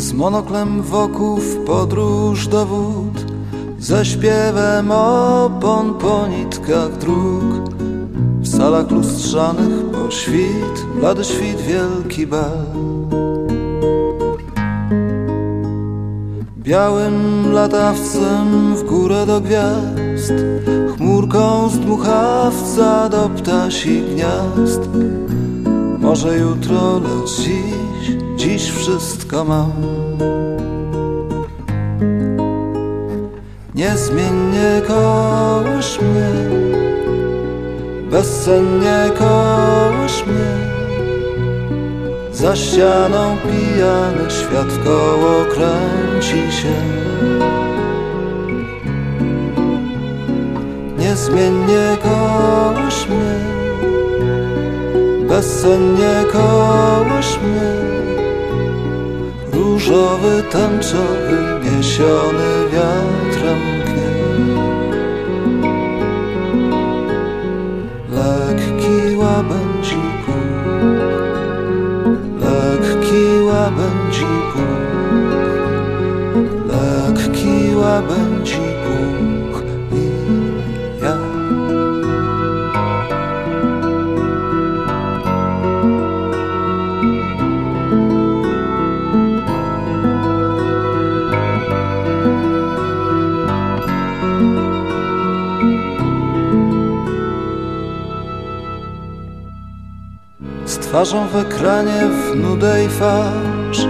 Z monoklem wokół w podróż do wód Ze śpiewem opon po nitkach dróg. W salach lustrzanych po świt Blady świt, wielki bal. Białym latawcem w górę do gwiazd Chmurką z dmuchawca do ptasi gniazd. Może jutro, lecz dziś wszystko mam. Niezmiennie kołysz mnie. Bezsennie kołysz mnie. Za ścianą pijany świat w koło kręci się. Niezmiennie kołysz mnie. Bezsennie kołysz mnie Różowy, tęczowy, niesiony wiatrem gnie Lekki łabędzi lekki łabędzi puch, lekki łabędzi puch Z twarzą w ekranie w nudę i farsz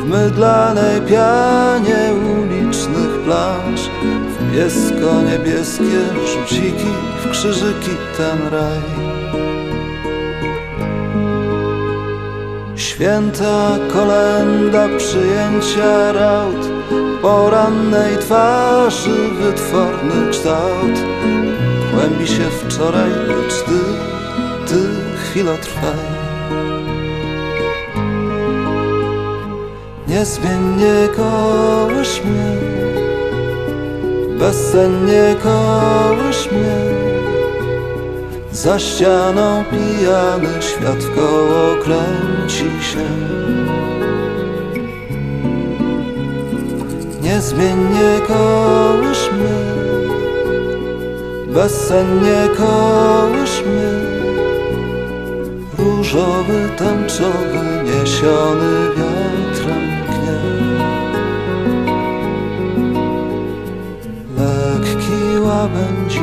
W mydlanej pianie ulicznych plansz W bielsko-niebieskie rzuciki W krzyżyki ten raj. Święta kolenda przyjęcia raut Porannej twarzy wytworny kształt. Kłębi się wczoraj, lecz ty, ty chwila trwaj Niezmiennie kołysz mnie Bezsennie kołysz mnie Za ścianą pijany świat w koło kręci się. Niezmiennie kołysz mnie Bezsennie kołysz mnie Różowy, tęczowy, niesiony wiatrem gnie Lekki łabędzi